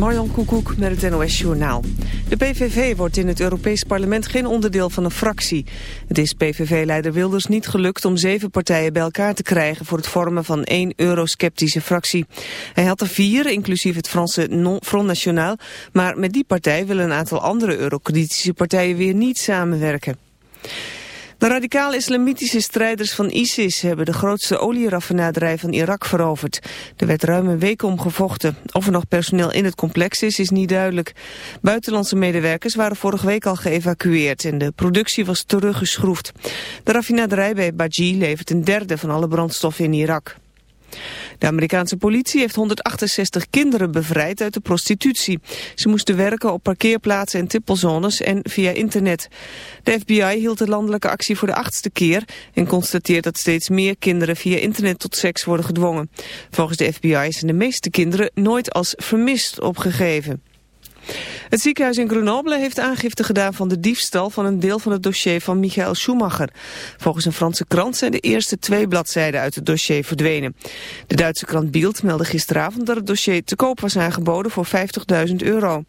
Marjan Koekoek met het NOS Journaal. De PVV wordt in het Europees Parlement geen onderdeel van een fractie. Het is PVV-leider Wilders niet gelukt om zeven partijen bij elkaar te krijgen... voor het vormen van één eurosceptische fractie. Hij had er vier, inclusief het Franse Front National... maar met die partij willen een aantal andere eurokritische partijen weer niet samenwerken. De radicaal-islamitische strijders van ISIS hebben de grootste olieraffinaderij van Irak veroverd. Er werd ruim een week om gevochten. Of er nog personeel in het complex is, is niet duidelijk. Buitenlandse medewerkers waren vorige week al geëvacueerd en de productie was teruggeschroefd. De raffinaderij bij Baji levert een derde van alle brandstoffen in Irak. De Amerikaanse politie heeft 168 kinderen bevrijd uit de prostitutie. Ze moesten werken op parkeerplaatsen en tippelzones en via internet. De FBI hield de landelijke actie voor de achtste keer... en constateert dat steeds meer kinderen via internet tot seks worden gedwongen. Volgens de FBI zijn de meeste kinderen nooit als vermist opgegeven. Het ziekenhuis in Grenoble heeft aangifte gedaan van de diefstal van een deel van het dossier van Michael Schumacher. Volgens een Franse krant zijn de eerste twee bladzijden uit het dossier verdwenen. De Duitse krant Bild meldde gisteravond dat het dossier te koop was aangeboden voor 50.000 euro.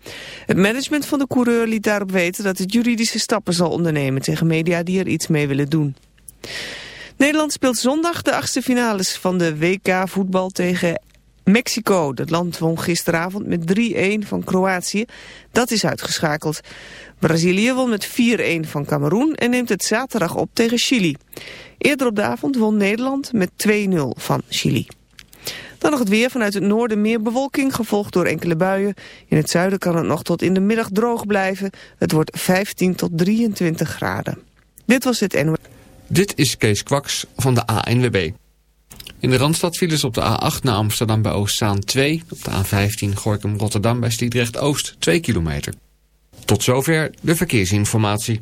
Het management van de coureur liet daarop weten dat het juridische stappen zal ondernemen tegen media die er iets mee willen doen. Nederland speelt zondag de achtste finales van de WK voetbal tegen Mexico, dat land won gisteravond met 3-1 van Kroatië. Dat is uitgeschakeld. Brazilië won met 4-1 van Cameroen en neemt het zaterdag op tegen Chili. Eerder op de avond won Nederland met 2-0 van Chili. Dan nog het weer vanuit het noorden meer bewolking, gevolgd door enkele buien. In het zuiden kan het nog tot in de middag droog blijven. Het wordt 15 tot 23 graden. Dit was het NW. Dit is Kees Kwaks van de ANWB. In de Randstad vielen ze op de A8 naar Amsterdam bij Oostzaan 2. Op de A15 Gorkum Rotterdam bij Sliedrecht Oost 2 kilometer. Tot zover de verkeersinformatie.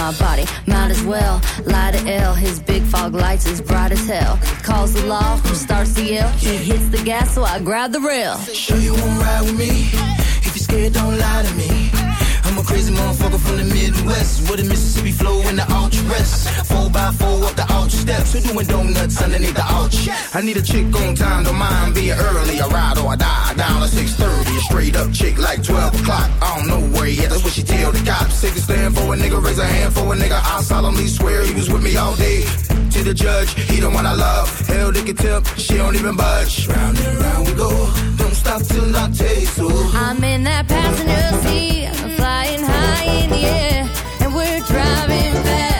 my body. Might as well lie to L. His big fog lights is bright as hell. Calls the law starts to yell. He hits the gas, so I grab the rail. Sure you won't ride with me? If you're scared, don't lie to me. I'm a crazy motherfucker from the Midwest with a Mississippi flow and the ultra rest. Four by four up the arch steps, we're doing donuts underneath the arch. I need a chick on time, don't mind being early. I ride or I die down at 6:30 a straight up chick like 12 o'clock. I don't know where yet, that's what she tell the cops. Take and stand for a nigga, raise a hand for a nigga. I solemnly swear he was with me all day. To the judge, he the one I love. Hell, they can tell, she don't even budge. Round and round we go, don't stop till I taste you. I'm in that passenger seat, I'm flying high in the air, and we're driving fast.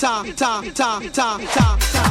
Ta, ta, ta, ta, ta, ta,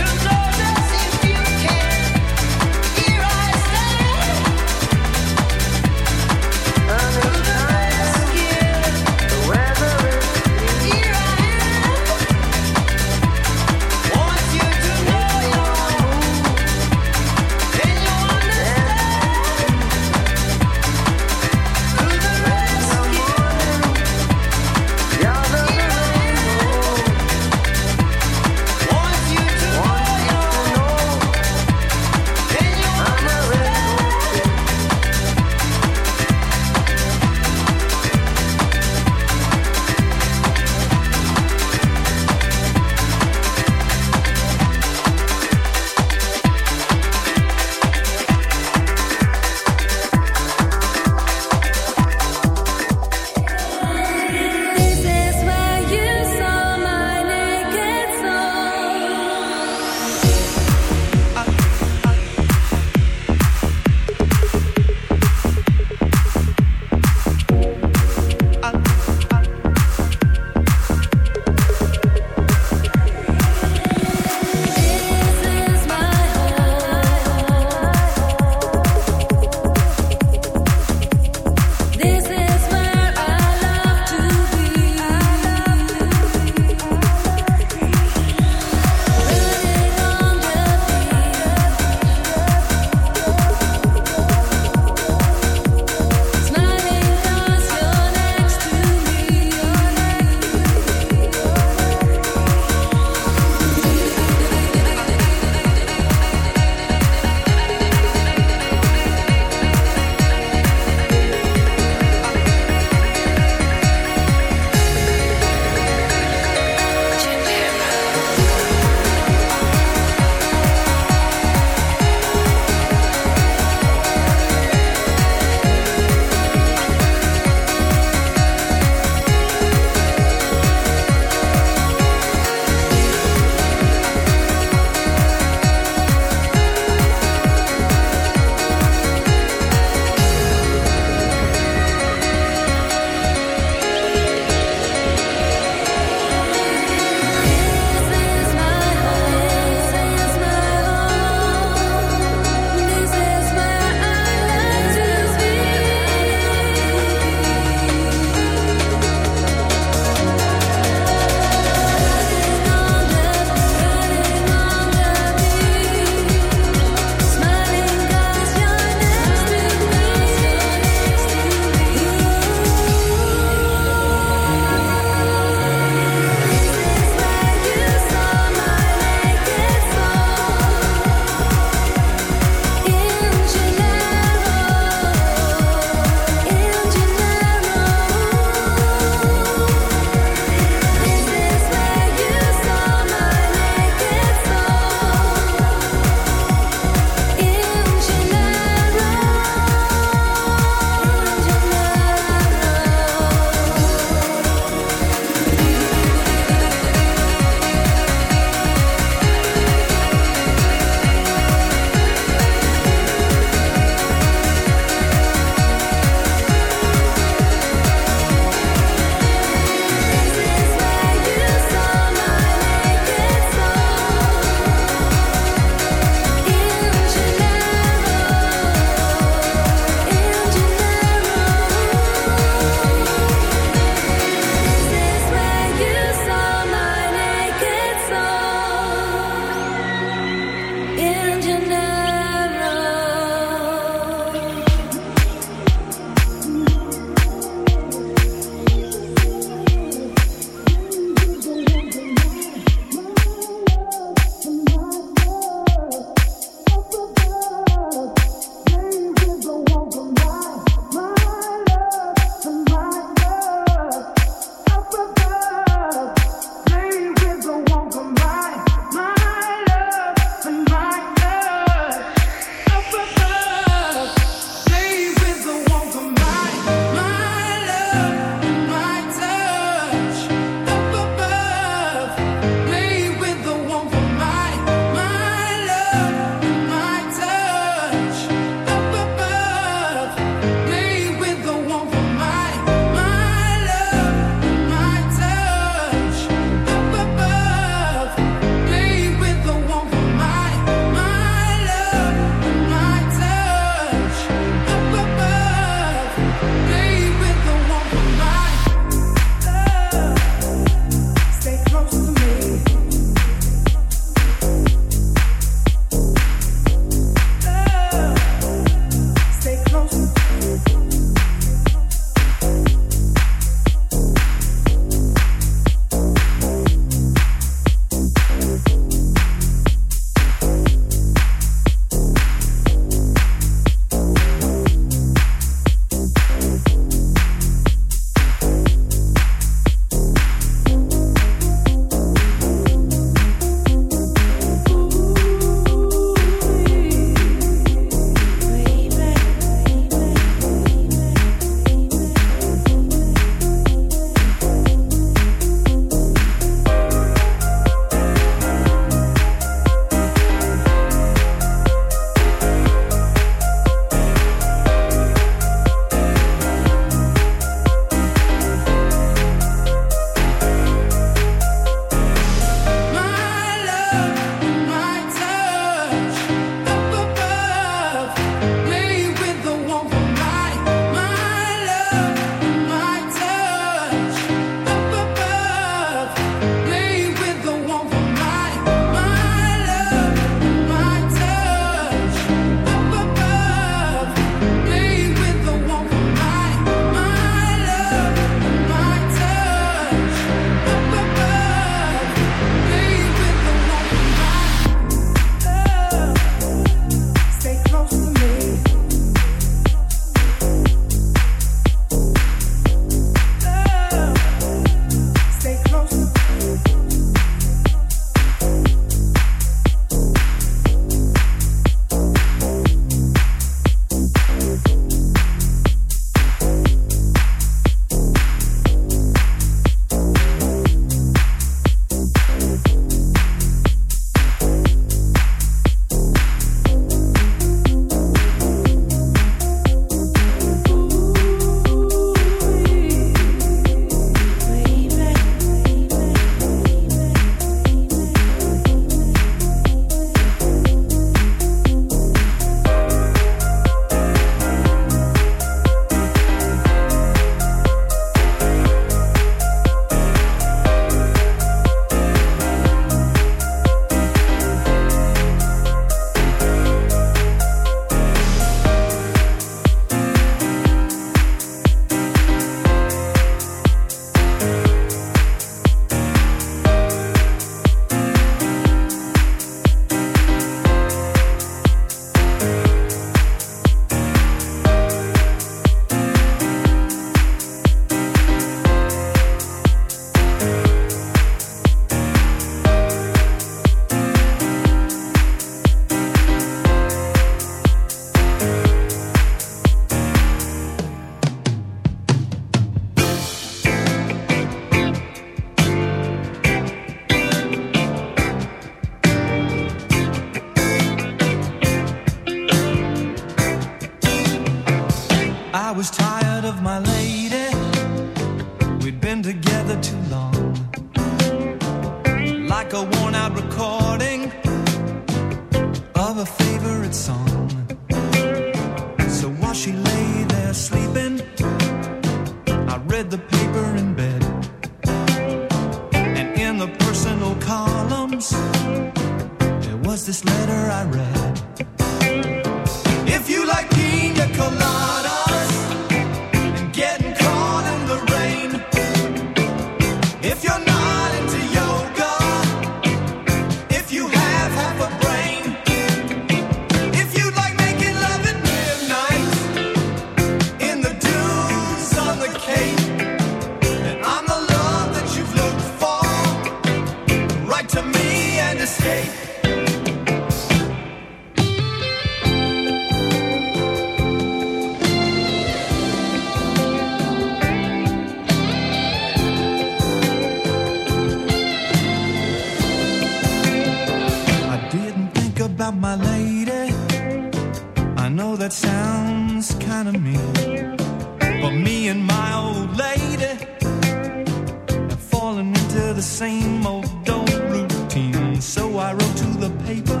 paper,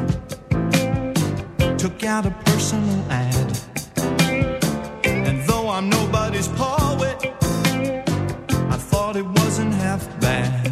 took out a personal ad. And though I'm nobody's poet, I thought it wasn't half bad.